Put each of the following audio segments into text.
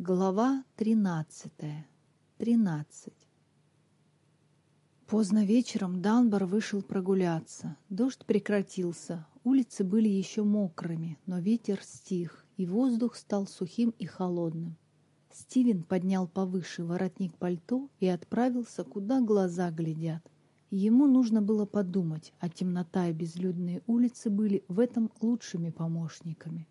Глава тринадцатая. Тринадцать. Поздно вечером Данбар вышел прогуляться. Дождь прекратился, улицы были еще мокрыми, но ветер стих, и воздух стал сухим и холодным. Стивен поднял повыше воротник пальто и отправился, куда глаза глядят. Ему нужно было подумать, а темнота и безлюдные улицы были в этом лучшими помощниками.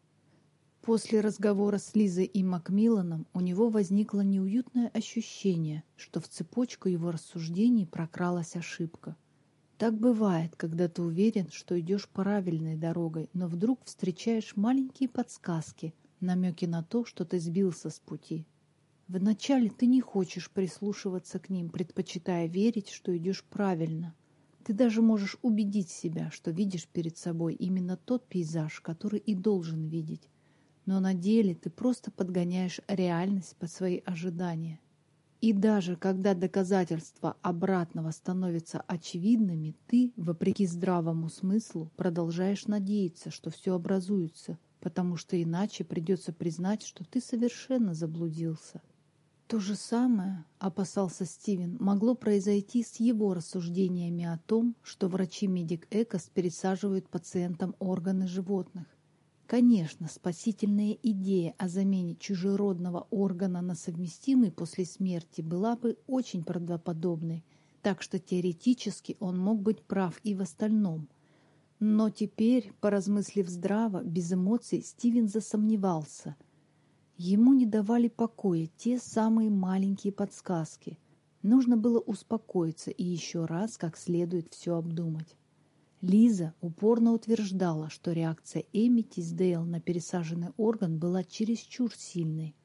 После разговора с Лизой и Макмилланом у него возникло неуютное ощущение, что в цепочку его рассуждений прокралась ошибка. Так бывает, когда ты уверен, что идешь правильной дорогой, но вдруг встречаешь маленькие подсказки, намеки на то, что ты сбился с пути. Вначале ты не хочешь прислушиваться к ним, предпочитая верить, что идешь правильно. Ты даже можешь убедить себя, что видишь перед собой именно тот пейзаж, который и должен видеть. Но на деле ты просто подгоняешь реальность под свои ожидания. И даже когда доказательства обратного становятся очевидными, ты, вопреки здравому смыслу, продолжаешь надеяться, что все образуется, потому что иначе придется признать, что ты совершенно заблудился. То же самое, опасался Стивен, могло произойти с его рассуждениями о том, что врачи Медик Экос пересаживают пациентам органы животных. Конечно, спасительная идея о замене чужеродного органа на совместимый после смерти была бы очень правдоподобной, так что теоретически он мог быть прав и в остальном. Но теперь, поразмыслив здраво, без эмоций, Стивен засомневался – Ему не давали покоя те самые маленькие подсказки. Нужно было успокоиться и еще раз как следует все обдумать. Лиза упорно утверждала, что реакция Эми Тиздейл на пересаженный орган была чересчур сильной.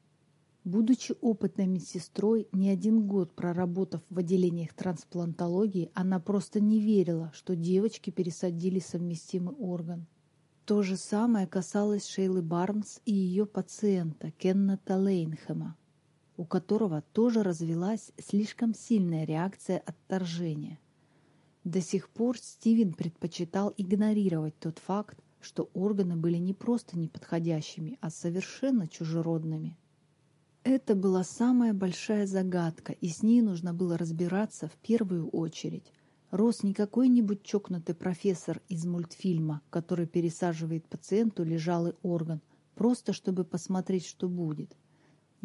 Будучи опытной медсестрой, не один год проработав в отделениях трансплантологии, она просто не верила, что девочки пересадили совместимый орган. То же самое касалось Шейлы Барнс и ее пациента Кеннета Лейнхэма, у которого тоже развелась слишком сильная реакция отторжения. До сих пор Стивен предпочитал игнорировать тот факт, что органы были не просто неподходящими, а совершенно чужеродными. Это была самая большая загадка, и с ней нужно было разбираться в первую очередь. Рос не какой-нибудь чокнутый профессор из мультфильма, который пересаживает пациенту лежалый орган, просто чтобы посмотреть, что будет.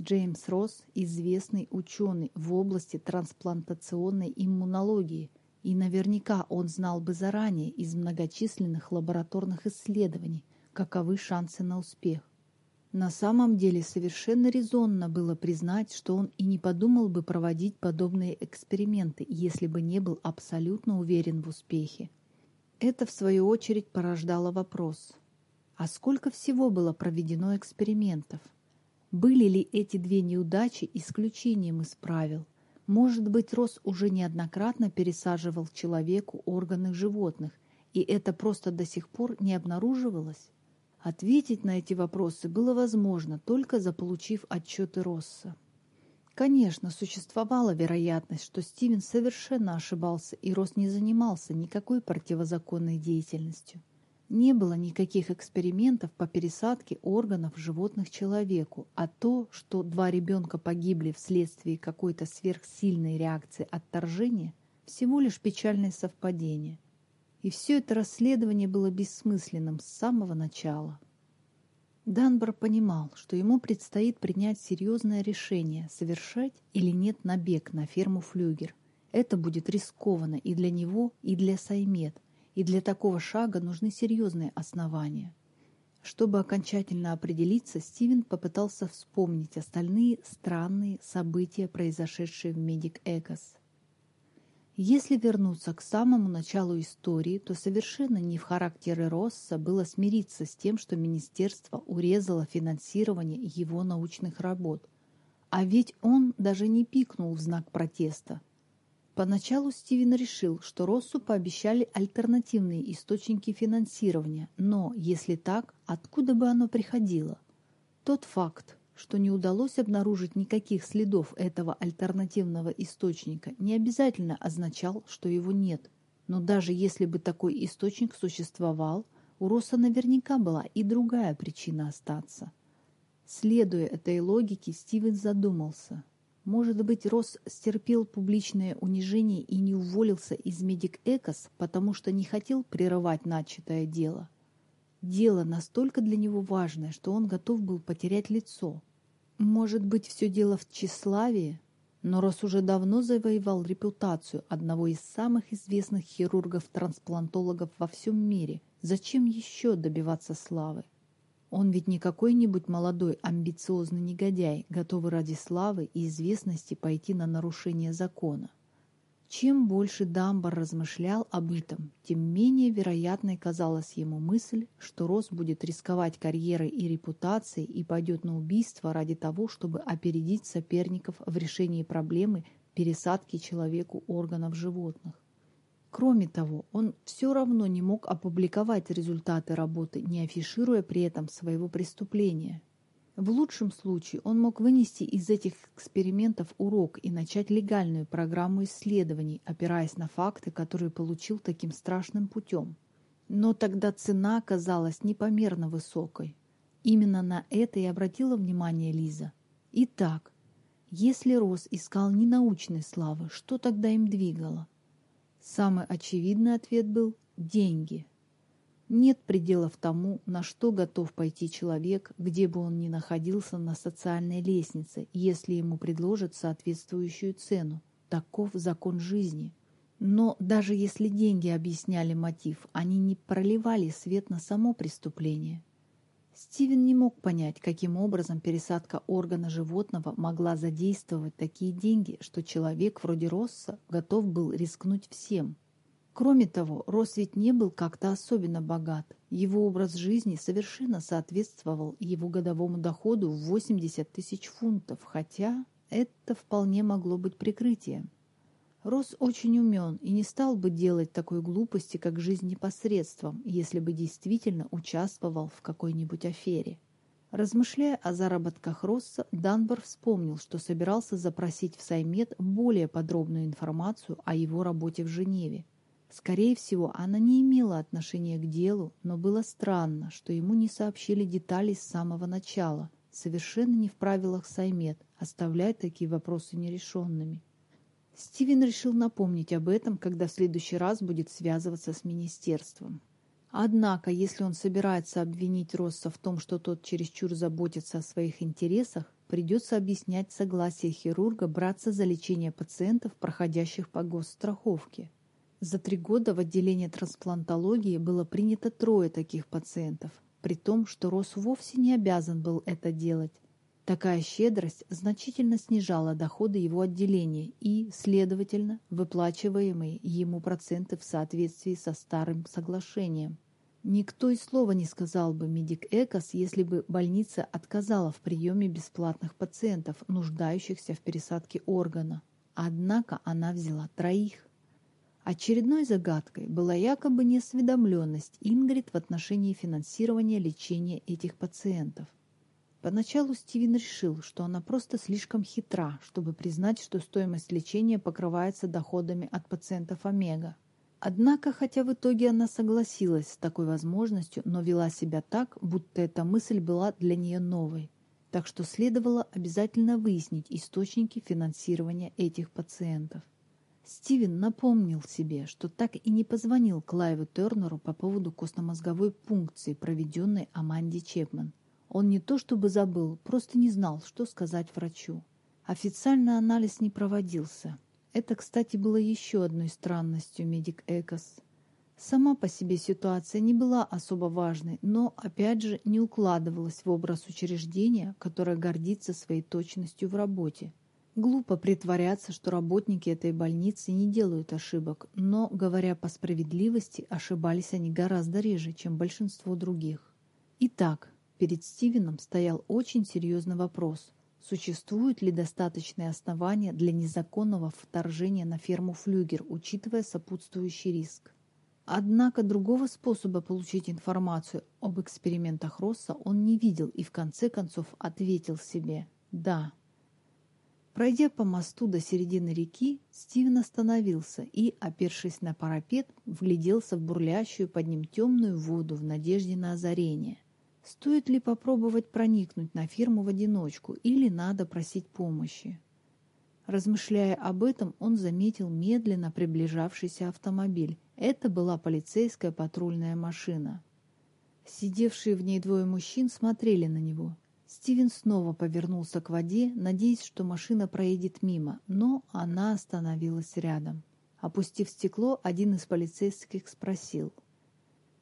Джеймс Росс – известный ученый в области трансплантационной иммунологии, и наверняка он знал бы заранее из многочисленных лабораторных исследований, каковы шансы на успех. На самом деле совершенно резонно было признать, что он и не подумал бы проводить подобные эксперименты, если бы не был абсолютно уверен в успехе. Это, в свою очередь, порождало вопрос. А сколько всего было проведено экспериментов? Были ли эти две неудачи исключением из правил? Может быть, Рос уже неоднократно пересаживал человеку органы животных, и это просто до сих пор не обнаруживалось? Ответить на эти вопросы было возможно, только заполучив отчеты Росса. Конечно, существовала вероятность, что Стивен совершенно ошибался, и Росс не занимался никакой противозаконной деятельностью. Не было никаких экспериментов по пересадке органов животных человеку, а то, что два ребенка погибли вследствие какой-то сверхсильной реакции отторжения, всего лишь печальное совпадение – и все это расследование было бессмысленным с самого начала. Данбор понимал, что ему предстоит принять серьезное решение, совершать или нет набег на ферму Флюгер. Это будет рискованно и для него, и для Саймет, и для такого шага нужны серьезные основания. Чтобы окончательно определиться, Стивен попытался вспомнить остальные странные события, произошедшие в Медик Экос. Если вернуться к самому началу истории, то совершенно не в характере Росса было смириться с тем, что министерство урезало финансирование его научных работ. А ведь он даже не пикнул в знак протеста. Поначалу Стивен решил, что Россу пообещали альтернативные источники финансирования, но, если так, откуда бы оно приходило? Тот факт, что не удалось обнаружить никаких следов этого альтернативного источника, не обязательно означал, что его нет. Но даже если бы такой источник существовал, у Росса наверняка была и другая причина остаться. Следуя этой логике, Стивен задумался. Может быть, Росс стерпел публичное унижение и не уволился из Медик Экос, потому что не хотел прерывать начатое дело. Дело настолько для него важное, что он готов был потерять лицо. Может быть, все дело в тщеславии? Но Росс уже давно завоевал репутацию одного из самых известных хирургов-трансплантологов во всем мире. Зачем еще добиваться славы? Он ведь не какой-нибудь молодой амбициозный негодяй, готовый ради славы и известности пойти на нарушение закона. Чем больше Дамбар размышлял об этом, тем менее вероятной казалась ему мысль, что Рос будет рисковать карьерой и репутацией и пойдет на убийство ради того, чтобы опередить соперников в решении проблемы пересадки человеку органов животных. Кроме того, он все равно не мог опубликовать результаты работы, не афишируя при этом своего преступления. В лучшем случае он мог вынести из этих экспериментов урок и начать легальную программу исследований, опираясь на факты, которые получил таким страшным путем. Но тогда цена оказалась непомерно высокой. Именно на это и обратила внимание Лиза. Итак, если Рос искал не научной славы, что тогда им двигало? Самый очевидный ответ был «деньги». Нет пределов тому, на что готов пойти человек, где бы он ни находился на социальной лестнице, если ему предложат соответствующую цену. Таков закон жизни. Но даже если деньги объясняли мотив, они не проливали свет на само преступление. Стивен не мог понять, каким образом пересадка органа животного могла задействовать такие деньги, что человек вроде Росса готов был рискнуть всем. Кроме того, Росс ведь не был как-то особенно богат. Его образ жизни совершенно соответствовал его годовому доходу в 80 тысяч фунтов, хотя это вполне могло быть прикрытием. Рос очень умен и не стал бы делать такой глупости, как жизнь непосредством, если бы действительно участвовал в какой-нибудь афере. Размышляя о заработках Росса, Данбор вспомнил, что собирался запросить в Саймет более подробную информацию о его работе в Женеве. Скорее всего, она не имела отношения к делу, но было странно, что ему не сообщили детали с самого начала, совершенно не в правилах Саймет оставлять такие вопросы нерешенными. Стивен решил напомнить об этом, когда в следующий раз будет связываться с министерством. Однако, если он собирается обвинить Росса в том, что тот чересчур заботится о своих интересах, придется объяснять согласие хирурга браться за лечение пациентов, проходящих по госстраховке. За три года в отделении трансплантологии было принято трое таких пациентов, при том, что Росс вовсе не обязан был это делать, Такая щедрость значительно снижала доходы его отделения и, следовательно, выплачиваемые ему проценты в соответствии со старым соглашением. Никто и слова не сказал бы Медик Экос, если бы больница отказала в приеме бесплатных пациентов, нуждающихся в пересадке органа. Однако она взяла троих. Очередной загадкой была якобы неосведомленность Ингрид в отношении финансирования лечения этих пациентов. Поначалу Стивен решил, что она просто слишком хитра, чтобы признать, что стоимость лечения покрывается доходами от пациентов Омега. Однако, хотя в итоге она согласилась с такой возможностью, но вела себя так, будто эта мысль была для нее новой. Так что следовало обязательно выяснить источники финансирования этих пациентов. Стивен напомнил себе, что так и не позвонил Клайву Тернеру по поводу костно-мозговой пункции, проведенной Аманди Чепман. Он не то чтобы забыл, просто не знал, что сказать врачу. Официально анализ не проводился. Это, кстати, было еще одной странностью Медик Экос. Сама по себе ситуация не была особо важной, но, опять же, не укладывалась в образ учреждения, которое гордится своей точностью в работе. Глупо притворяться, что работники этой больницы не делают ошибок, но, говоря по справедливости, ошибались они гораздо реже, чем большинство других. Итак, Перед Стивеном стоял очень серьезный вопрос. Существуют ли достаточные основания для незаконного вторжения на ферму Флюгер, учитывая сопутствующий риск? Однако другого способа получить информацию об экспериментах Росса он не видел и в конце концов ответил себе «да». Пройдя по мосту до середины реки, Стивен остановился и, опершись на парапет, вгляделся в бурлящую под ним темную воду в надежде на озарение. Стоит ли попробовать проникнуть на фирму в одиночку или надо просить помощи? Размышляя об этом, он заметил медленно приближавшийся автомобиль. Это была полицейская патрульная машина. Сидевшие в ней двое мужчин смотрели на него. Стивен снова повернулся к воде, надеясь, что машина проедет мимо, но она остановилась рядом. Опустив стекло, один из полицейских спросил.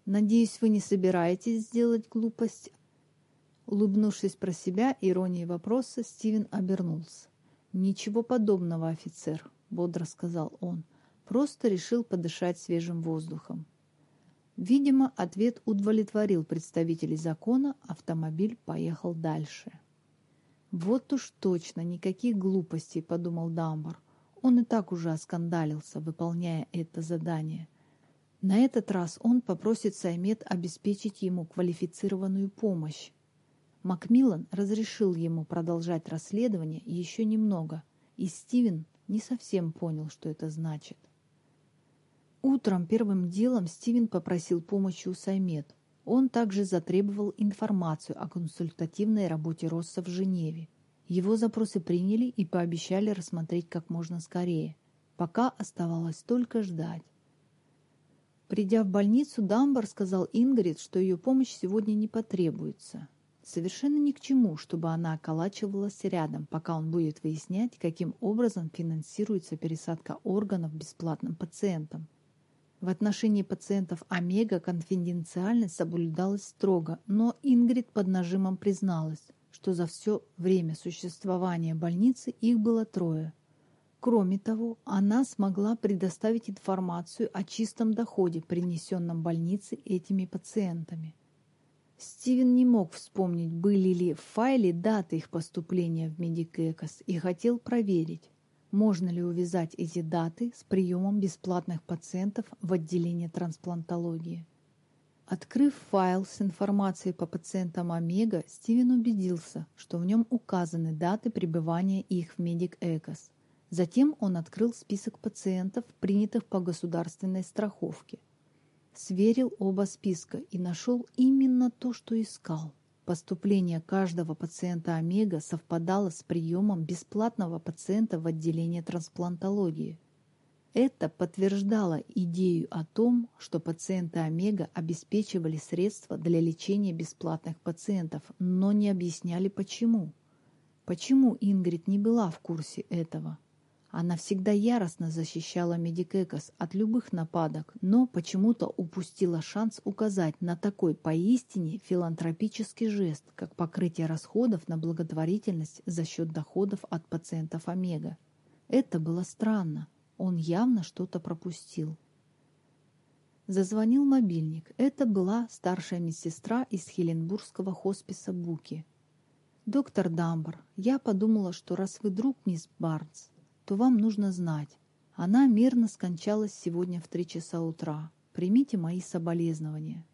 «Надеюсь, вы не собираетесь сделать глупость?» Улыбнувшись про себя иронией вопроса, Стивен обернулся. «Ничего подобного, офицер», — бодро сказал он. «Просто решил подышать свежим воздухом». Видимо, ответ удовлетворил представителей закона, автомобиль поехал дальше. «Вот уж точно, никаких глупостей», — подумал Дамбар. Он и так уже оскандалился, выполняя это задание. На этот раз он попросит Саймет обеспечить ему квалифицированную помощь. Макмиллан разрешил ему продолжать расследование еще немного, и Стивен не совсем понял, что это значит. Утром первым делом Стивен попросил помощи у Саймет. Он также затребовал информацию о консультативной работе Росса в Женеве. Его запросы приняли и пообещали рассмотреть как можно скорее. Пока оставалось только ждать. Придя в больницу, Дамбар сказал Ингрид, что ее помощь сегодня не потребуется. Совершенно ни к чему, чтобы она околачивалась рядом, пока он будет выяснять, каким образом финансируется пересадка органов бесплатным пациентам. В отношении пациентов Омега конфиденциальность соблюдалась строго, но Ингрид под нажимом призналась, что за все время существования больницы их было трое. Кроме того, она смогла предоставить информацию о чистом доходе, принесенном больнице этими пациентами. Стивен не мог вспомнить, были ли в файле даты их поступления в Медикекос и хотел проверить, можно ли увязать эти даты с приемом бесплатных пациентов в отделении трансплантологии. Открыв файл с информацией по пациентам Омега, Стивен убедился, что в нем указаны даты пребывания их в Медик Экос. Затем он открыл список пациентов, принятых по государственной страховке. Сверил оба списка и нашел именно то, что искал. Поступление каждого пациента Омега совпадало с приемом бесплатного пациента в отделение трансплантологии. Это подтверждало идею о том, что пациенты Омега обеспечивали средства для лечения бесплатных пациентов, но не объясняли почему. Почему Ингрид не была в курсе этого? Она всегда яростно защищала Медикекос от любых нападок, но почему-то упустила шанс указать на такой поистине филантропический жест, как покрытие расходов на благотворительность за счет доходов от пациентов Омега. Это было странно. Он явно что-то пропустил. Зазвонил мобильник. Это была старшая медсестра из Хеленбургского хосписа Буки. «Доктор Дамбар, я подумала, что раз вы друг мисс Барнс, то вам нужно знать. Она мирно скончалась сегодня в три часа утра. Примите мои соболезнования».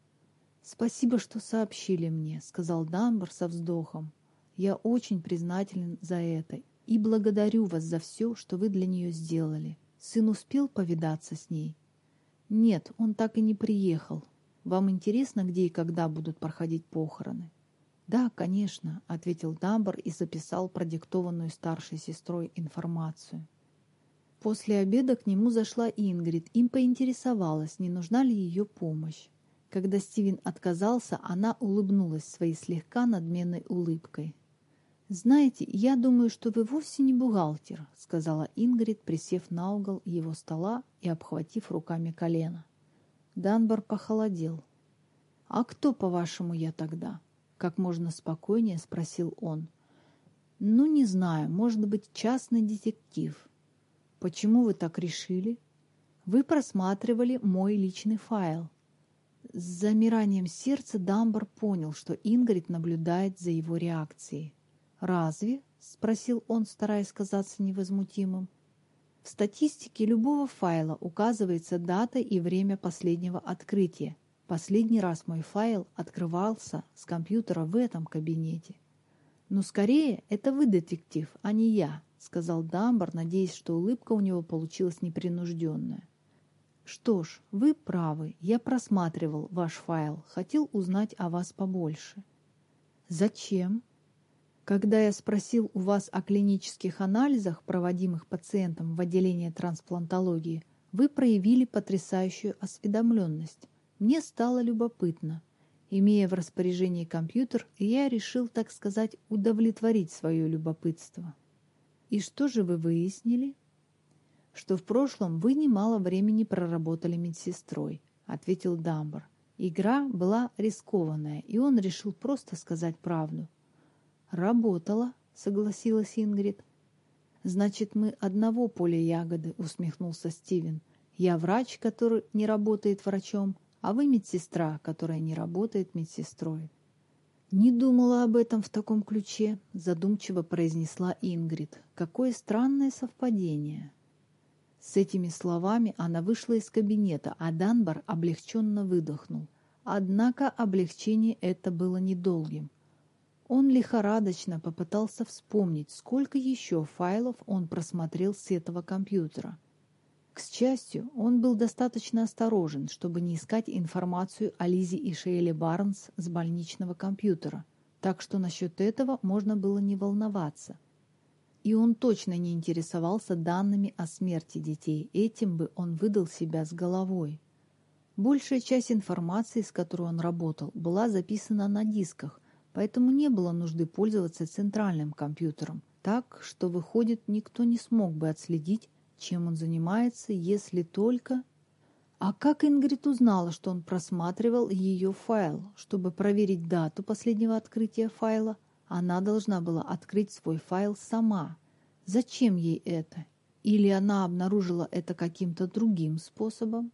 «Спасибо, что сообщили мне», — сказал Дамбар со вздохом. «Я очень признателен за это и благодарю вас за все, что вы для нее сделали. Сын успел повидаться с ней?» «Нет, он так и не приехал. Вам интересно, где и когда будут проходить похороны?» «Да, конечно», — ответил Дамбар и записал продиктованную старшей сестрой информацию. После обеда к нему зашла Ингрид, им поинтересовалась, не нужна ли ее помощь. Когда Стивен отказался, она улыбнулась своей слегка надменной улыбкой. «Знаете, я думаю, что вы вовсе не бухгалтер», — сказала Ингрид, присев на угол его стола и обхватив руками колено. Данбар похолодел. «А кто, по-вашему, я тогда?» Как можно спокойнее спросил он. «Ну, не знаю, может быть, частный детектив». «Почему вы так решили?» «Вы просматривали мой личный файл». С замиранием сердца Дамбар понял, что Ингрид наблюдает за его реакцией. «Разве?» — спросил он, стараясь казаться невозмутимым. В статистике любого файла указывается дата и время последнего открытия. Последний раз мой файл открывался с компьютера в этом кабинете. «Ну, скорее, это вы детектив, а не я», — сказал Дамбар, надеясь, что улыбка у него получилась непринужденная. «Что ж, вы правы, я просматривал ваш файл, хотел узнать о вас побольше. Зачем? Когда я спросил у вас о клинических анализах, проводимых пациентам в отделении трансплантологии, вы проявили потрясающую осведомленность. Мне стало любопытно. Имея в распоряжении компьютер, я решил, так сказать, удовлетворить свое любопытство. И что же вы выяснили? Что в прошлом вы немало времени проработали медсестрой, ответил Дамбар. Игра была рискованная, и он решил просто сказать правду. «Работала», — согласилась Ингрид. «Значит, мы одного поля ягоды», — усмехнулся Стивен. «Я врач, который не работает врачом, а вы медсестра, которая не работает медсестрой». «Не думала об этом в таком ключе», — задумчиво произнесла Ингрид. «Какое странное совпадение». С этими словами она вышла из кабинета, а Данбар облегченно выдохнул. Однако облегчение это было недолгим. Он лихорадочно попытался вспомнить, сколько еще файлов он просмотрел с этого компьютера. К счастью, он был достаточно осторожен, чтобы не искать информацию о Лизе и Шейле Барнс с больничного компьютера, так что насчет этого можно было не волноваться. И он точно не интересовался данными о смерти детей, этим бы он выдал себя с головой. Большая часть информации, с которой он работал, была записана на дисках, поэтому не было нужды пользоваться центральным компьютером, так что, выходит, никто не смог бы отследить, чем он занимается, если только... А как Ингрид узнала, что он просматривал ее файл? Чтобы проверить дату последнего открытия файла, она должна была открыть свой файл сама. Зачем ей это? Или она обнаружила это каким-то другим способом?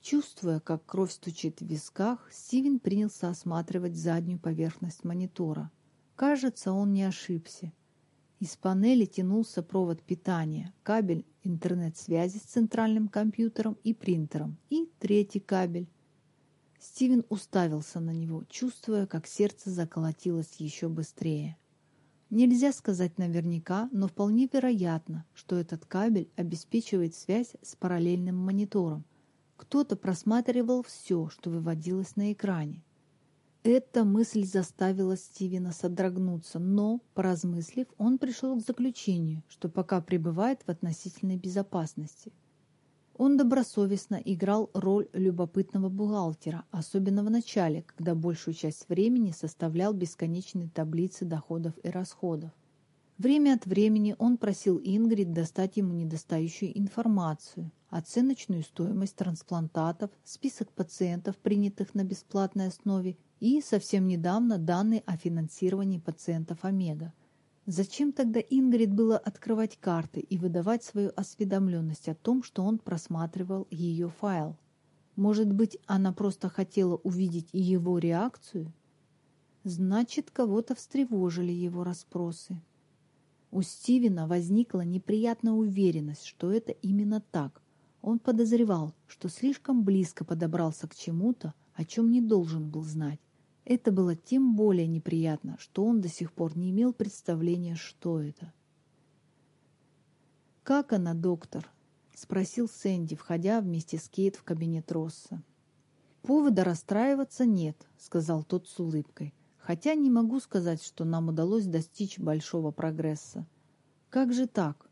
Чувствуя, как кровь стучит в висках, Стивен принялся осматривать заднюю поверхность монитора. Кажется, он не ошибся. Из панели тянулся провод питания, кабель интернет-связи с центральным компьютером и принтером и третий кабель. Стивен уставился на него, чувствуя, как сердце заколотилось еще быстрее. Нельзя сказать наверняка, но вполне вероятно, что этот кабель обеспечивает связь с параллельным монитором, кто-то просматривал все, что выводилось на экране. Эта мысль заставила Стивена содрогнуться, но, поразмыслив, он пришел к заключению, что пока пребывает в относительной безопасности. Он добросовестно играл роль любопытного бухгалтера, особенно в начале, когда большую часть времени составлял бесконечные таблицы доходов и расходов. Время от времени он просил Ингрид достать ему недостающую информацию, оценочную стоимость трансплантатов, список пациентов, принятых на бесплатной основе, и совсем недавно данные о финансировании пациентов Омега. Зачем тогда Ингрид было открывать карты и выдавать свою осведомленность о том, что он просматривал ее файл? Может быть, она просто хотела увидеть его реакцию? Значит, кого-то встревожили его расспросы. У Стивена возникла неприятная уверенность, что это именно так. Он подозревал, что слишком близко подобрался к чему-то, о чем не должен был знать. Это было тем более неприятно, что он до сих пор не имел представления, что это. «Как она, доктор?» — спросил Сэнди, входя вместе с Кейт в кабинет Росса. «Повода расстраиваться нет», — сказал тот с улыбкой хотя не могу сказать, что нам удалось достичь большого прогресса. Как же так?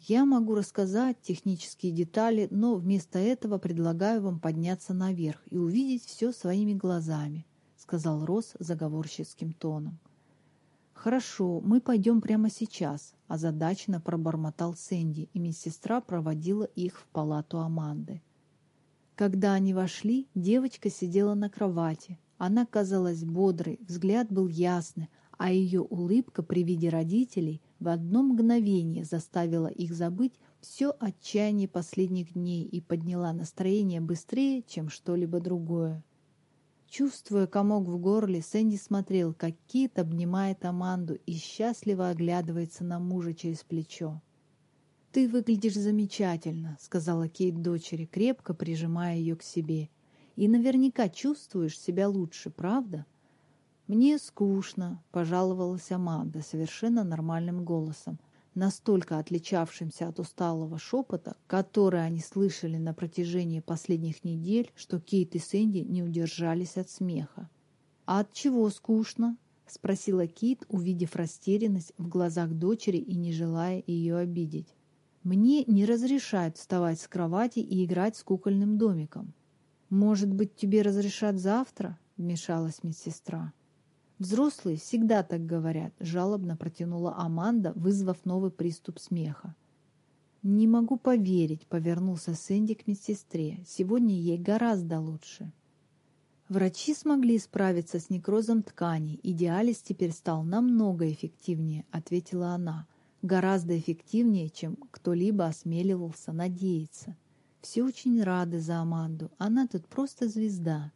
Я могу рассказать технические детали, но вместо этого предлагаю вам подняться наверх и увидеть все своими глазами, сказал Росс заговорщицким тоном. «Хорошо, мы пойдем прямо сейчас», – озадаченно пробормотал Сэнди, и медсестра проводила их в палату Аманды. Когда они вошли, девочка сидела на кровати, она казалась бодрой, взгляд был ясный, а ее улыбка при виде родителей в одно мгновение заставила их забыть все отчаяние последних дней и подняла настроение быстрее, чем что-либо другое. Чувствуя комок в горле, Сэнди смотрел, как Кит обнимает Аманду и счастливо оглядывается на мужа через плечо. «Ты выглядишь замечательно», — сказала Кейт дочери, крепко прижимая ее к себе и наверняка чувствуешь себя лучше, правда? Мне скучно, пожаловалась Аманда совершенно нормальным голосом, настолько отличавшимся от усталого шепота, который они слышали на протяжении последних недель, что Кейт и Сэнди не удержались от смеха. «А от чего скучно?» — спросила Кит, увидев растерянность в глазах дочери и не желая ее обидеть. «Мне не разрешают вставать с кровати и играть с кукольным домиком». «Может быть, тебе разрешат завтра?» — вмешалась медсестра. «Взрослые всегда так говорят», — жалобно протянула Аманда, вызвав новый приступ смеха. «Не могу поверить», — повернулся Сэнди к медсестре. «Сегодня ей гораздо лучше». Врачи смогли справиться с некрозом тканей, и диализ теперь стал намного эффективнее, ответила она. Гораздо эффективнее, чем кто-либо осмеливался надеяться. Все очень рады за Аманду, она тут просто звезда.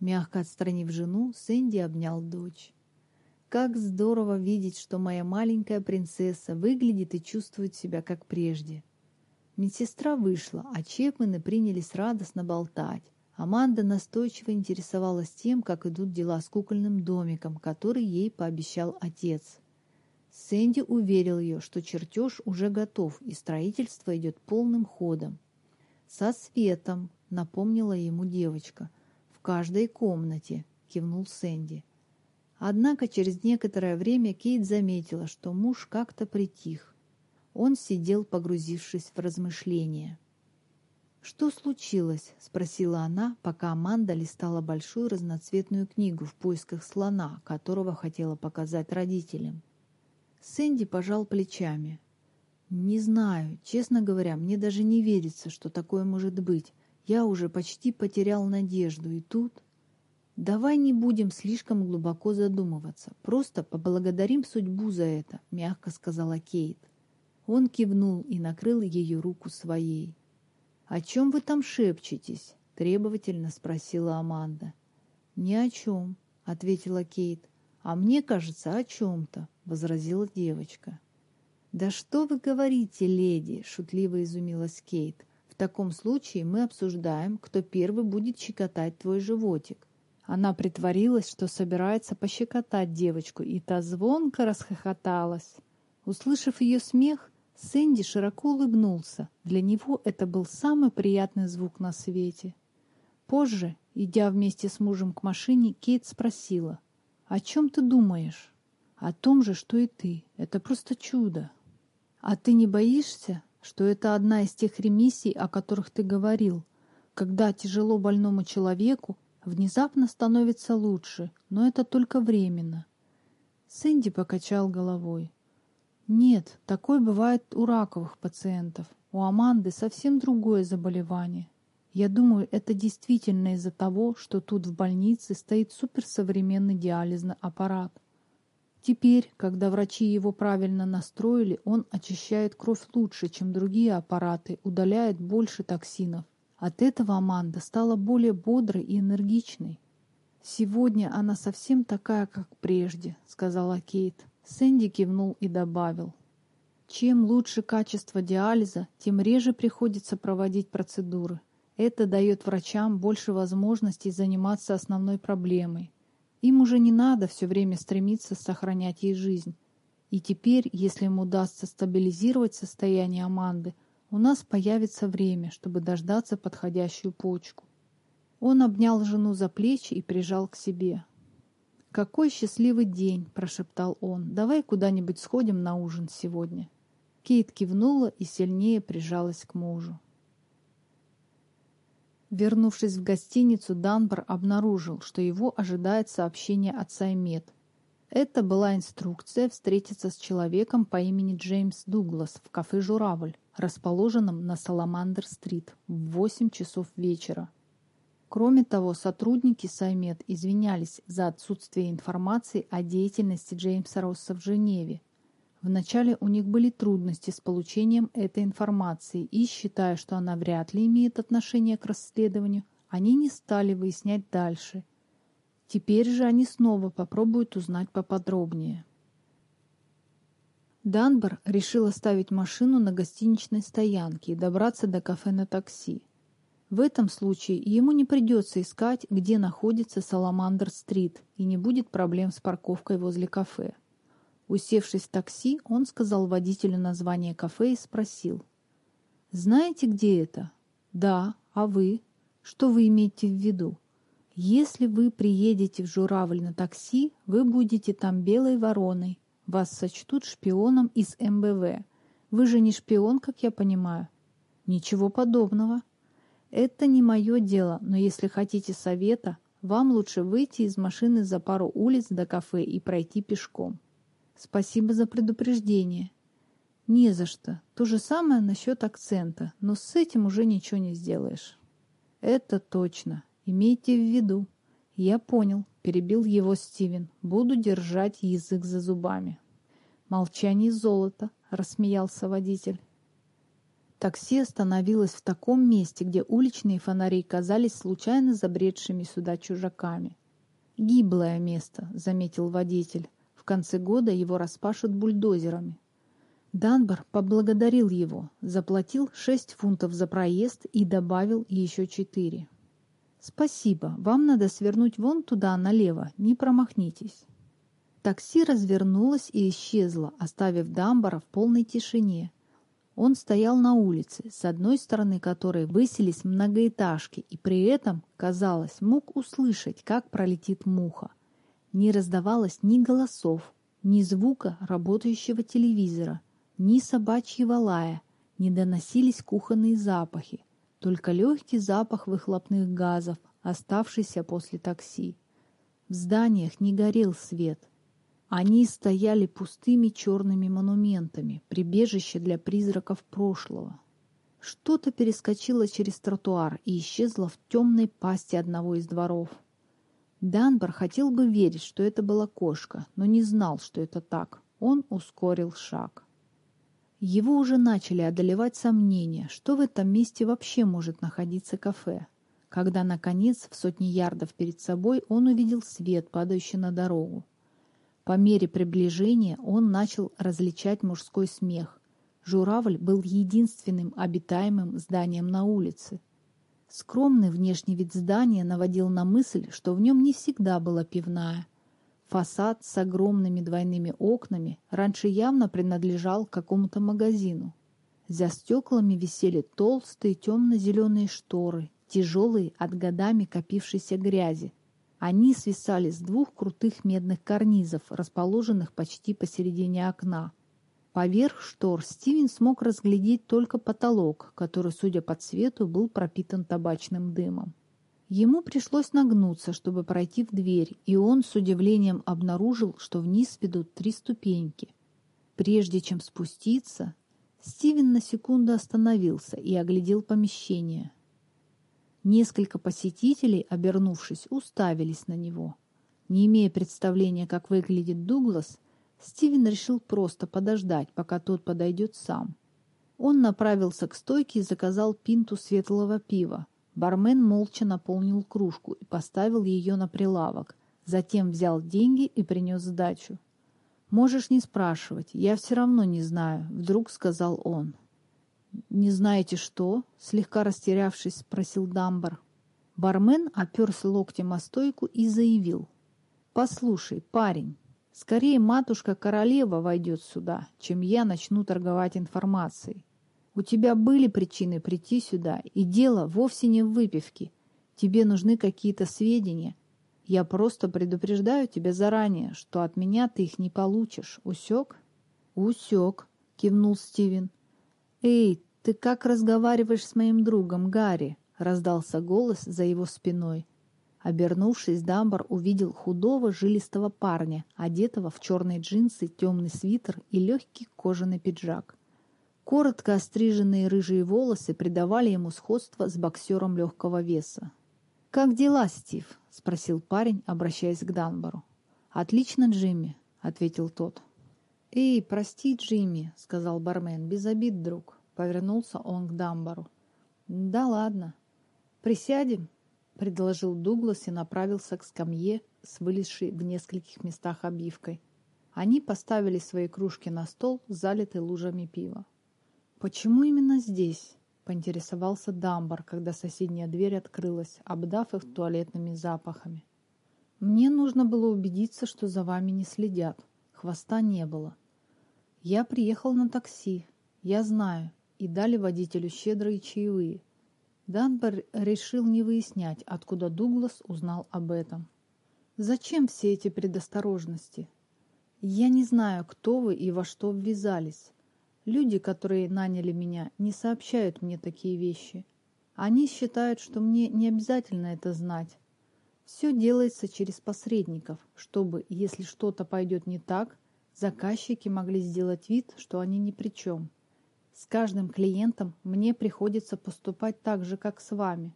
Мягко отстранив жену, Сэнди обнял дочь. Как здорово видеть, что моя маленькая принцесса выглядит и чувствует себя как прежде. Медсестра вышла, а Чепмены принялись радостно болтать. Аманда настойчиво интересовалась тем, как идут дела с кукольным домиком, который ей пообещал отец. Сэнди уверил ее, что чертеж уже готов и строительство идет полным ходом. «Со светом», — напомнила ему девочка. «В каждой комнате», — кивнул Сэнди. Однако через некоторое время Кейт заметила, что муж как-то притих. Он сидел, погрузившись в размышления. «Что случилось?» — спросила она, пока Аманда листала большую разноцветную книгу в поисках слона, которого хотела показать родителям. Сэнди пожал плечами. «Не знаю. Честно говоря, мне даже не верится, что такое может быть. Я уже почти потерял надежду, и тут...» «Давай не будем слишком глубоко задумываться. Просто поблагодарим судьбу за это», — мягко сказала Кейт. Он кивнул и накрыл ее руку своей. «О чем вы там шепчетесь?» — требовательно спросила Аманда. «Ни о чем», — ответила Кейт. «А мне кажется, о чем-то», — возразила девочка. «Да что вы говорите, леди?» — шутливо изумилась Кейт. «В таком случае мы обсуждаем, кто первый будет щекотать твой животик». Она притворилась, что собирается пощекотать девочку, и та звонко расхохоталась. Услышав ее смех, Сэнди широко улыбнулся. Для него это был самый приятный звук на свете. Позже, идя вместе с мужем к машине, Кейт спросила, «О чем ты думаешь?» «О том же, что и ты. Это просто чудо». «А ты не боишься, что это одна из тех ремиссий, о которых ты говорил, когда тяжело больному человеку внезапно становится лучше, но это только временно?» Сэнди покачал головой. Нет, такое бывает у раковых пациентов. У Аманды совсем другое заболевание. Я думаю, это действительно из-за того, что тут в больнице стоит суперсовременный диализный аппарат. Теперь, когда врачи его правильно настроили, он очищает кровь лучше, чем другие аппараты, удаляет больше токсинов. От этого Аманда стала более бодрой и энергичной. «Сегодня она совсем такая, как прежде», — сказала Кейт. Сэнди кивнул и добавил. Чем лучше качество диализа, тем реже приходится проводить процедуры. Это дает врачам больше возможностей заниматься основной проблемой. Им уже не надо все время стремиться сохранять ей жизнь. И теперь, если им удастся стабилизировать состояние Аманды, у нас появится время, чтобы дождаться подходящую почку. Он обнял жену за плечи и прижал к себе. «Какой счастливый день!» – прошептал он. «Давай куда-нибудь сходим на ужин сегодня». Кейт кивнула и сильнее прижалась к мужу. Вернувшись в гостиницу, Данбар обнаружил, что его ожидает сообщение от Саймет. Это была инструкция встретиться с человеком по имени Джеймс Дуглас в кафе «Журавль», расположенном на Саламандр-стрит в 8 часов вечера. Кроме того, сотрудники Саймет извинялись за отсутствие информации о деятельности Джеймса Росса в Женеве. Вначале у них были трудности с получением этой информации, и, считая, что она вряд ли имеет отношение к расследованию, они не стали выяснять дальше. Теперь же они снова попробуют узнать поподробнее. Данбар решил оставить машину на гостиничной стоянке и добраться до кафе на такси. В этом случае ему не придется искать, где находится Саламандр-стрит, и не будет проблем с парковкой возле кафе. Усевшись в такси, он сказал водителю название кафе и спросил. «Знаете, где это?» «Да. А вы? Что вы имеете в виду?» Если вы приедете в Журавль на такси, вы будете там белой вороной. Вас сочтут шпионом из МБВ. Вы же не шпион, как я понимаю. Ничего подобного. Это не мое дело, но если хотите совета, вам лучше выйти из машины за пару улиц до кафе и пройти пешком. Спасибо за предупреждение. Не за что. То же самое насчет акцента, но с этим уже ничего не сделаешь. Это точно. Имейте в виду. Я понял, перебил его Стивен. Буду держать язык за зубами. Молчание золото, рассмеялся водитель. Такси остановилось в таком месте, где уличные фонари казались случайно забредшими сюда чужаками. «Гиблое место», — заметил водитель. «В конце года его распашут бульдозерами». Данбар поблагодарил его, заплатил 6 фунтов за проезд и добавил еще 4. «Спасибо, вам надо свернуть вон туда налево, не промахнитесь». Такси развернулось и исчезло, оставив Дамбара в полной тишине, он стоял на улице, с одной стороны которой высились многоэтажки, и при этом, казалось, мог услышать, как пролетит муха. Не раздавалось ни голосов, ни звука работающего телевизора, ни собачьего лая, не доносились кухонные запахи, только легкий запах выхлопных газов, оставшийся после такси. В зданиях не горел свет, они стояли пустыми черными монументами, прибежище для призраков прошлого. Что-то перескочило через тротуар и исчезло в темной пасти одного из дворов. Данбар хотел бы верить, что это была кошка, но не знал, что это так. Он ускорил шаг. Его уже начали одолевать сомнения, что в этом месте вообще может находиться кафе. Когда, наконец, в сотни ярдов перед собой он увидел свет, падающий на дорогу. По мере приближения он начал различать мужской смех. Журавль был единственным обитаемым зданием на улице. Скромный внешний вид здания наводил на мысль, что в нем не всегда была пивная. Фасад с огромными двойными окнами раньше явно принадлежал какому-то магазину. За стеклами висели толстые темно-зеленые шторы, тяжелые от годами копившейся грязи, они свисали с двух крутых медных карнизов, расположенных почти посередине окна. Поверх штор Стивен смог разглядеть только потолок, который, судя по цвету, был пропитан табачным дымом. Ему пришлось нагнуться, чтобы пройти в дверь, и он с удивлением обнаружил, что вниз ведут три ступеньки. Прежде чем спуститься, Стивен на секунду остановился и оглядел помещение. Несколько посетителей, обернувшись, уставились на него. Не имея представления, как выглядит Дуглас, Стивен решил просто подождать, пока тот подойдет сам. Он направился к стойке и заказал пинту светлого пива. Бармен молча наполнил кружку и поставил ее на прилавок. Затем взял деньги и принес сдачу. «Можешь не спрашивать, я все равно не знаю», — вдруг сказал он. «Не знаете что?» — слегка растерявшись, спросил Дамбар. Бармен оперся локтем о стойку и заявил. «Послушай, парень, скорее матушка-королева войдет сюда, чем я начну торговать информацией. У тебя были причины прийти сюда, и дело вовсе не в выпивке. Тебе нужны какие-то сведения. Я просто предупреждаю тебя заранее, что от меня ты их не получишь. Усек?» «Усек», — кивнул Стивен. «Эй, ты как разговариваешь с моим другом Гарри?» — раздался голос за его спиной. Обернувшись, Дамбар увидел худого жилистого парня, одетого в черные джинсы, темный свитер и легкий кожаный пиджак. Коротко остриженные рыжие волосы придавали ему сходство с боксером легкого веса. «Как дела, Стив?» — спросил парень, обращаясь к Данбару. «Отлично, Джимми», — ответил тот. «Эй, прости, Джимми», — сказал бармен, — «без обид, друг». Повернулся он к Дамбару. «Да ладно. Присядем?» — предложил Дуглас и направился к скамье с вылезшей в нескольких местах обивкой. Они поставили свои кружки на стол, залитый лужами пива. «Почему именно здесь?» — поинтересовался Дамбар, когда соседняя дверь открылась, обдав их туалетными запахами. «Мне нужно было убедиться, что за вами не следят. Хвоста не было. Я приехал на такси. Я знаю. И дали водителю щедрые чаевые. Данбар решил не выяснять, откуда Дуглас узнал об этом. «Зачем все эти предосторожности? Я не знаю, кто вы и во что ввязались. Люди, которые наняли меня, не сообщают мне такие вещи. Они считают, что мне не обязательно это знать. Все делается через посредников, чтобы, если что-то пойдет не так, заказчики могли сделать вид, что они ни при чем. С каждым клиентом мне приходится поступать так же, как с вами.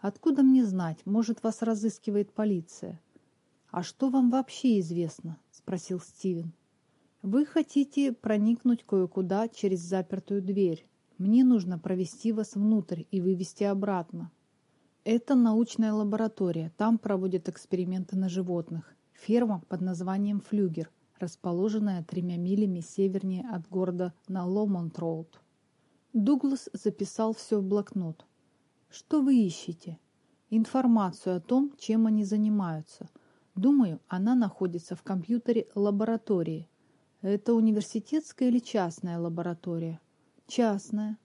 Откуда мне знать, может, вас разыскивает полиция? А что вам вообще известно? Спросил Стивен. Вы хотите проникнуть кое-куда через запертую дверь. Мне нужно провести вас внутрь и вывести обратно. Это научная лаборатория. Там проводят эксперименты на животных. Ферма под названием «Флюгер», расположенная тремя милями севернее от города на Ломонт-Роуд. Дуглас записал все в блокнот. «Что вы ищете?» «Информацию о том, чем они занимаются. Думаю, она находится в компьютере лаборатории. Это университетская или частная лаборатория?» «Частная».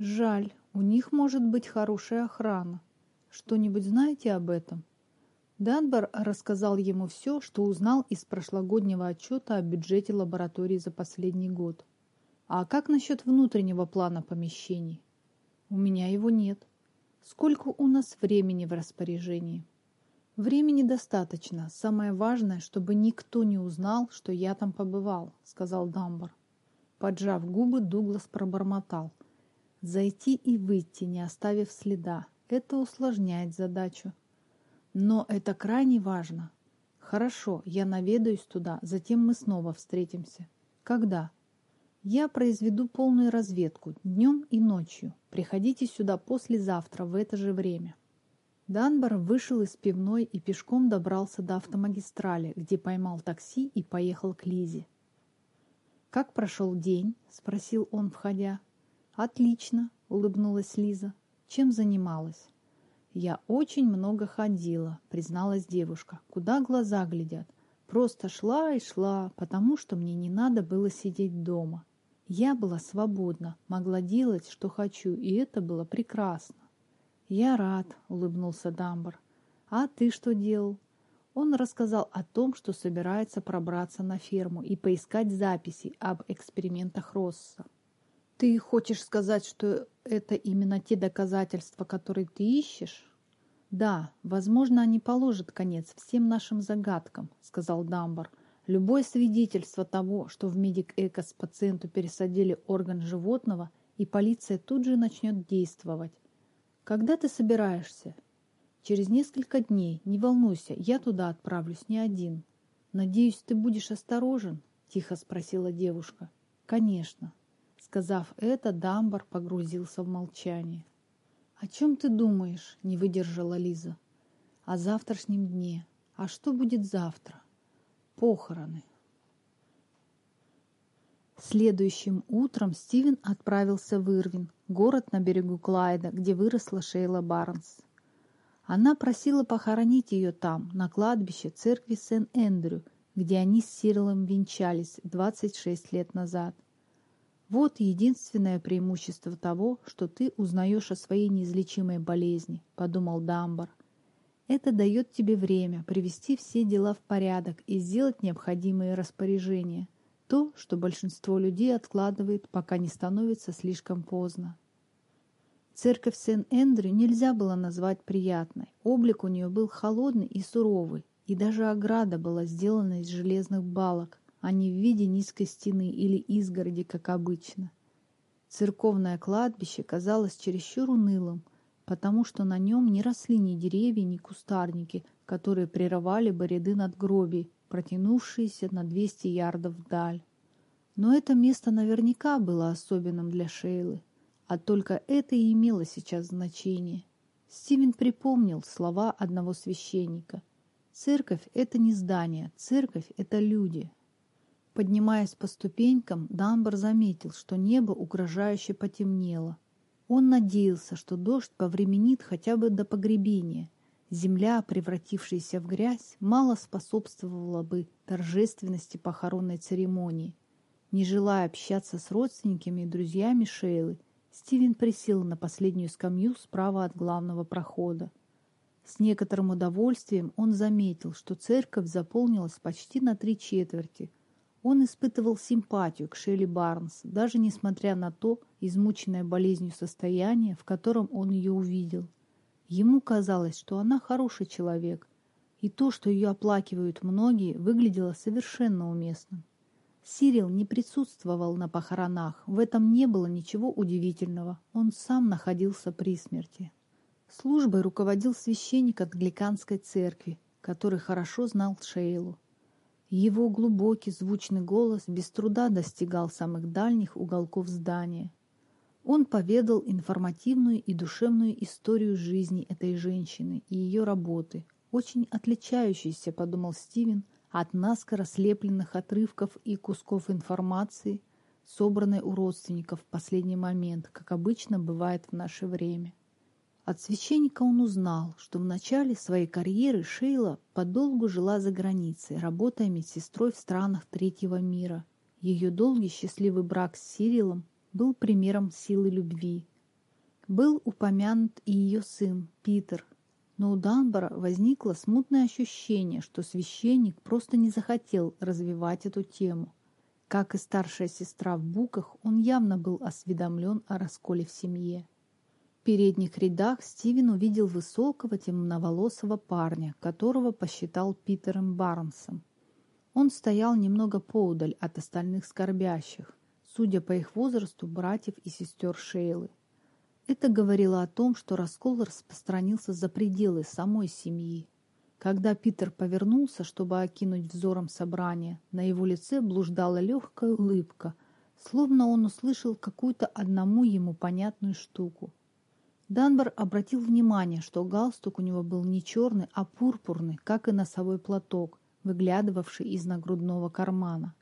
«Жаль, у них может быть хорошая охрана. Что-нибудь знаете об этом?» Данбар рассказал ему все, что узнал из прошлогоднего отчета о бюджете лаборатории за последний год. А как насчет внутреннего плана помещений? У меня его нет. Сколько у нас времени в распоряжении? Времени достаточно. Самое важное, чтобы никто не узнал, что я там побывал, сказал Дамбар. Поджав губы, Дуглас пробормотал. Зайти и выйти, не оставив следа. Это усложняет задачу. Но это крайне важно. Хорошо, я наведаюсь туда, затем мы снова встретимся. Когда? Я произведу полную разведку днем и ночью. Приходите сюда послезавтра в это же время. Данбар вышел из пивной и пешком добрался до автомагистрали, где поймал такси и поехал к Лизе. «Как прошел день?» – спросил он, входя. «Отлично», – улыбнулась Лиза. «Чем занималась?» «Я очень много ходила», – призналась девушка. «Куда глаза глядят? Просто шла и шла, потому что мне не надо было сидеть дома. Я была свободна, могла делать, что хочу, и это было прекрасно. «Я рад», — улыбнулся Дамбар. «А ты что делал?» Он рассказал о том, что собирается пробраться на ферму и поискать записи об экспериментах Росса. «Ты хочешь сказать, что это именно те доказательства, которые ты ищешь?» «Да, возможно, они положат конец всем нашим загадкам», — сказал Дамбар. Любое свидетельство того, что в Медик Экос пациенту пересадили орган животного, и полиция тут же начнет действовать. Когда ты собираешься? Через несколько дней. Не волнуйся, я туда отправлюсь не один. Надеюсь, ты будешь осторожен? Тихо спросила девушка. Конечно. Сказав это, Дамбар погрузился в молчание. «О чем ты думаешь?» – не выдержала Лиза. «О завтрашнем дне. А что будет завтра?» Похороны. Следующим утром Стивен отправился в Ирвин, город на берегу Клайда, где выросла Шейла Барнс. Она просила похоронить ее там, на кладбище церкви Сен-Эндрю, где они с Сирилом венчались 26 лет назад. Вот единственное преимущество того, что ты узнаешь о своей неизлечимой болезни, подумал Дамбар. Это дает тебе время привести все дела в порядок и сделать необходимые распоряжения. То, что большинство людей откладывает, пока не становится слишком поздно. Церковь Сен-Эндрю нельзя было назвать приятной. Облик у нее был холодный и суровый, и даже ограда была сделана из железных балок, а не в виде низкой стены или изгороди, как обычно. Церковное кладбище казалось чересчур унылым – потому что на нем не росли ни деревья, ни кустарники, которые прерывали бы ряды надгробий, протянувшиеся на 200 ярдов вдаль. Но это место наверняка было особенным для Шейлы, а только это и имело сейчас значение. Стивен припомнил слова одного священника. «Церковь — это не здание, церковь — это люди». Поднимаясь по ступенькам, Дамбар заметил, что небо угрожающе потемнело — он надеялся, что дождь повременит хотя бы до погребения. Земля, превратившаяся в грязь, мало способствовала бы торжественности похоронной церемонии. Не желая общаться с родственниками и друзьями Шейлы, Стивен присел на последнюю скамью справа от главного прохода. С некоторым удовольствием он заметил, что церковь заполнилась почти на три четверти. Он испытывал симпатию к Шелли Барнс, даже несмотря на то измученное болезнью состояние, в котором он ее увидел. Ему казалось, что она хороший человек, и то, что ее оплакивают многие, выглядело совершенно уместным. Сирил не присутствовал на похоронах, в этом не было ничего удивительного, он сам находился при смерти. Службой руководил священник англиканской церкви, который хорошо знал Шейлу. Его глубокий звучный голос без труда достигал самых дальних уголков здания. Он поведал информативную и душевную историю жизни этой женщины и ее работы, очень отличающейся, подумал Стивен, от наскоро слепленных отрывков и кусков информации, собранной у родственников в последний момент, как обычно бывает в наше время. От священника он узнал, что в начале своей карьеры Шейла подолгу жила за границей, работая медсестрой в странах третьего мира. Ее долгий счастливый брак с Сирилом был примером силы любви. Был упомянут и ее сын, Питер, но у Данбора возникло смутное ощущение, что священник просто не захотел развивать эту тему. Как и старшая сестра в Буках, он явно был осведомлен о расколе в семье. Передних рядах Стивен увидел высокого темноволосого парня, которого посчитал Питером Барнсом. Он стоял немного поудаль от остальных скорбящих, судя по их возрасту, братьев и сестер Шейлы. Это говорило о том, что раскол распространился за пределы самой семьи. Когда Питер повернулся, чтобы окинуть взором собрание, на его лице блуждала легкая улыбка, словно он услышал какую-то одному ему понятную штуку. Данбар обратил внимание, что галстук у него был не черный, а пурпурный, как и носовой платок, выглядывавший из нагрудного кармана.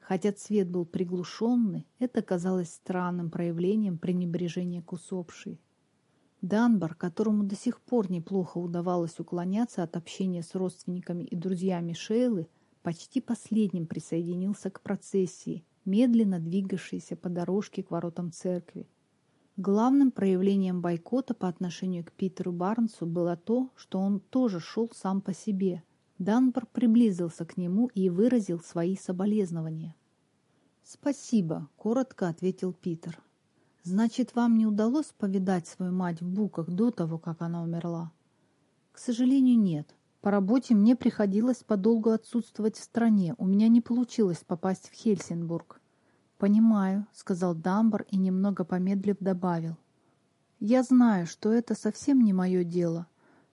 Хотя цвет был приглушенный, это казалось странным проявлением пренебрежения к усопшей. Данбар, которому до сих пор неплохо удавалось уклоняться от общения с родственниками и друзьями Шейлы, почти последним присоединился к процессии, медленно двигавшейся по дорожке к воротам церкви. Главным проявлением бойкота по отношению к Питеру Барнсу было то, что он тоже шел сам по себе, Данбор приблизился к нему и выразил свои соболезнования. «Спасибо», — коротко ответил Питер. «Значит, вам не удалось повидать свою мать в Буках до того, как она умерла?» «К сожалению, нет. По работе мне приходилось подолгу отсутствовать в стране. У меня не получилось попасть в Хельсинбург». «Понимаю», — сказал Дамбар и немного помедлив добавил. «Я знаю, что это совсем не мое дело,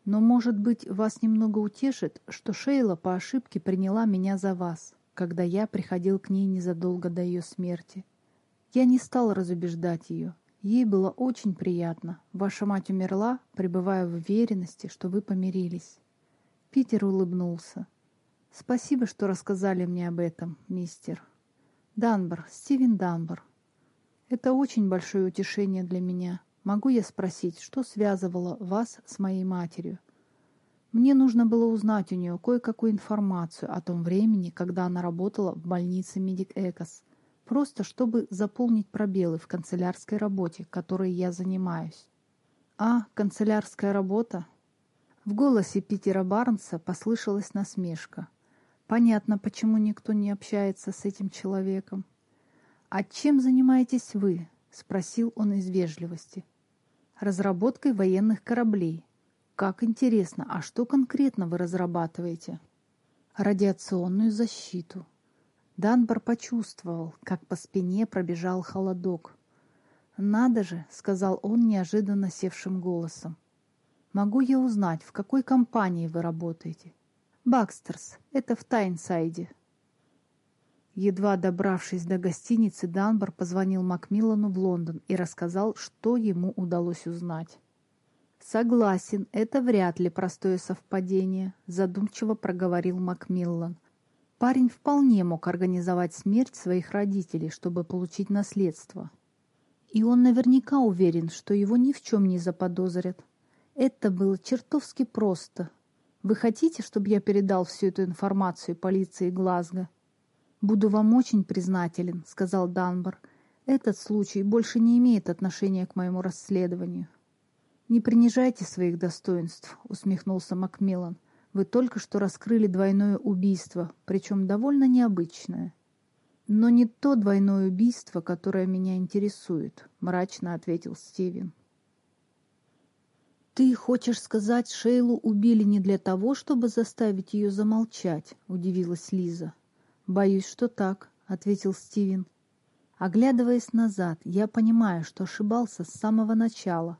но, может быть, вас немного утешит, что Шейла по ошибке приняла меня за вас, когда я приходил к ней незадолго до ее смерти. Я не стал разубеждать ее. Ей было очень приятно. Ваша мать умерла, пребывая в уверенности, что вы помирились. Питер улыбнулся. «Спасибо, что рассказали мне об этом, мистер. Данбар, Стивен Данбар. Это очень большое утешение для меня. Могу я спросить, что связывало вас с моей матерью? Мне нужно было узнать у нее кое-какую информацию о том времени, когда она работала в больнице Медик Экос, просто чтобы заполнить пробелы в канцелярской работе, которой я занимаюсь. А, канцелярская работа? В голосе Питера Барнса послышалась насмешка. Понятно, почему никто не общается с этим человеком. «А чем занимаетесь вы?» — спросил он из вежливости разработкой военных кораблей. Как интересно, а что конкретно вы разрабатываете? Радиационную защиту. Данбар почувствовал, как по спине пробежал холодок. «Надо же», — сказал он неожиданно севшим голосом. «Могу я узнать, в какой компании вы работаете?» «Бакстерс. Это в Тайнсайде». Едва добравшись до гостиницы, Данбар позвонил Макмиллану в Лондон и рассказал, что ему удалось узнать. «Согласен, это вряд ли простое совпадение», – задумчиво проговорил Макмиллан. Парень вполне мог организовать смерть своих родителей, чтобы получить наследство. И он наверняка уверен, что его ни в чем не заподозрят. Это было чертовски просто. Вы хотите, чтобы я передал всю эту информацию полиции Глазго? «Буду вам очень признателен», — сказал Данбар. Этот случай больше не имеет отношения к моему расследованию. «Не принижайте своих достоинств», — усмехнулся Макмиллан. «Вы только что раскрыли двойное убийство, причем довольно необычное». «Но не то двойное убийство, которое меня интересует», — мрачно ответил Стивен. «Ты хочешь сказать, Шейлу убили не для того, чтобы заставить ее замолчать?» — удивилась Лиза. «Боюсь, что так», — ответил Стивен. Оглядываясь назад, я понимаю, что ошибался с самого начала.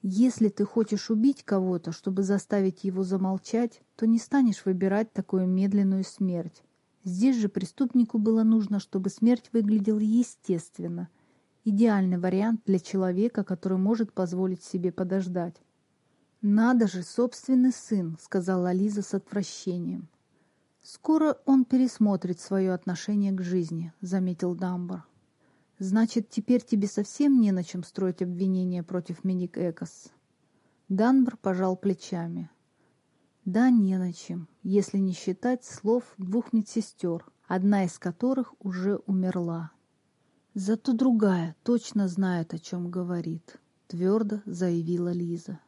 Если ты хочешь убить кого-то, чтобы заставить его замолчать, то не станешь выбирать такую медленную смерть. Здесь же преступнику было нужно, чтобы смерть выглядела естественно. Идеальный вариант для человека, который может позволить себе подождать. «Надо же, собственный сын», — сказала Лиза с отвращением. «Скоро он пересмотрит свое отношение к жизни», — заметил Дамбар. «Значит, теперь тебе совсем не на чем строить обвинения против Миник Экос?» Данбар пожал плечами. Да, не на чем, если не считать слов двух медсестер, одна из которых уже умерла. Зато другая точно знает, о чем говорит, твердо заявила Лиза.